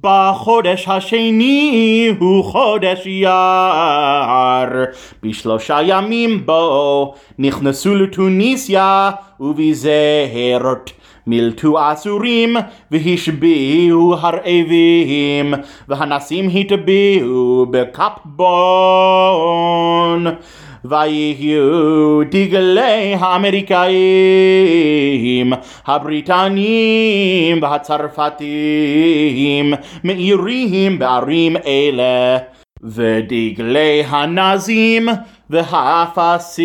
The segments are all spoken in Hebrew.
בחודש השני הוא חודש יער, בשלושה ימים בו נכנסו לתוניסיה ובזהרת. מילטו אסורים והשביעו הרעבים והנסים הטביעו בקפבון ויהיו דגלי האמריקאים, הבריטנים והצרפתים מאירים בערים אלה. ודגלי הנאזים והפאסיסט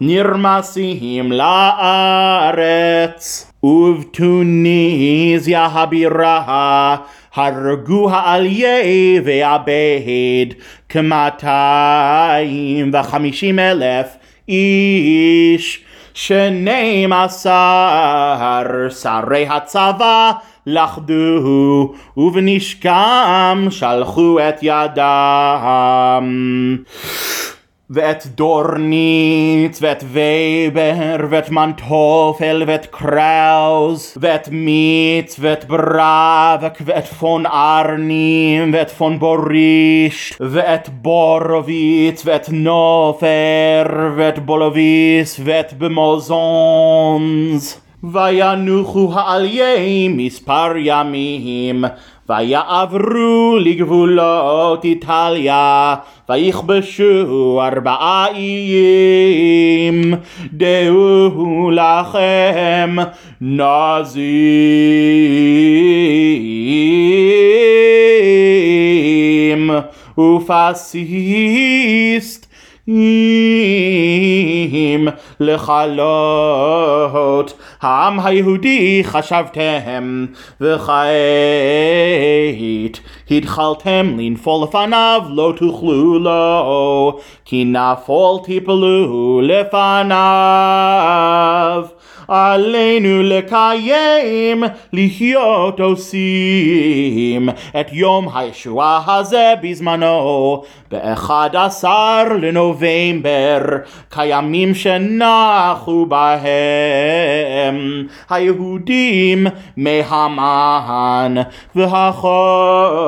נרמסים לארץ. ובטוניסיה הבירה הרגו העלייה והבהד כמאתיים וחמישים אלף איש. שנים עשר שרי הצבא לכדו ובנשקם שלחו את ידם. ואת דורניץ, ואת וייבר, ואת מנטופל, ואת קראוס, ואת מיץ, ואת בראבק, ואת פון ארנים, ואת פון בוריש, ואת בורוביץ, ואת נופר, ואת בולוביס, ואת במוזונס. וינוחו העליי מספר ימים, ויעברו לגבולות איטליה, ויכבשו ארבעה איים. דעו לכם נזים ופסיסט אם לכלות. העם היהודי חשבתם וכעת התחלתם לנפול לפניו לא תוכלו לו כי נפול תיפלו לפניו עלינו לקיים, לחיות עושים את יום הישועה הזה בזמנו, באחד עשר לנובמבר, כימים שנחו בהם היהודים מהמן, והחודש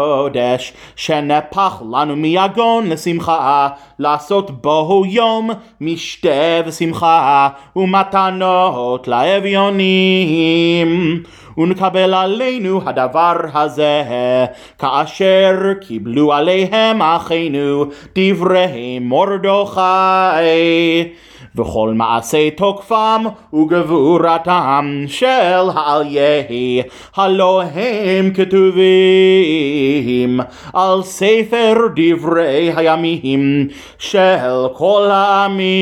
שנפח לנו מיגון לשמחה, לעשות בו יום משתה ושמחה ומתנות לאביונים. ונקבל עלינו הדבר הזה, כאשר קיבלו עליהם אחינו דברי מרדכי. וכל מעשי תוקפם וגבורתם של העלייה, הלא הם כתובים על ספר דברי הימים של כל העמים.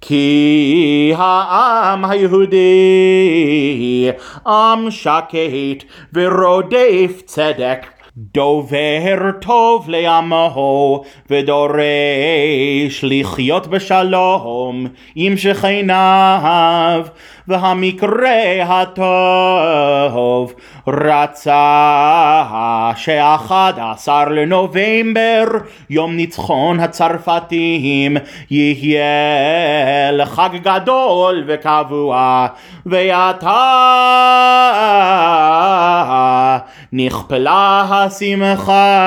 כי העם היהודי עם שקט ורודף צדק דובר טוב לעמו ודורש לחיות בשלום עם שכניו והמקרה הטוב רצה שאחד עשר לנובמבר יום ניצחון הצרפתים יהיה לחג גדול וקבוע ועתה נכפלה השמחה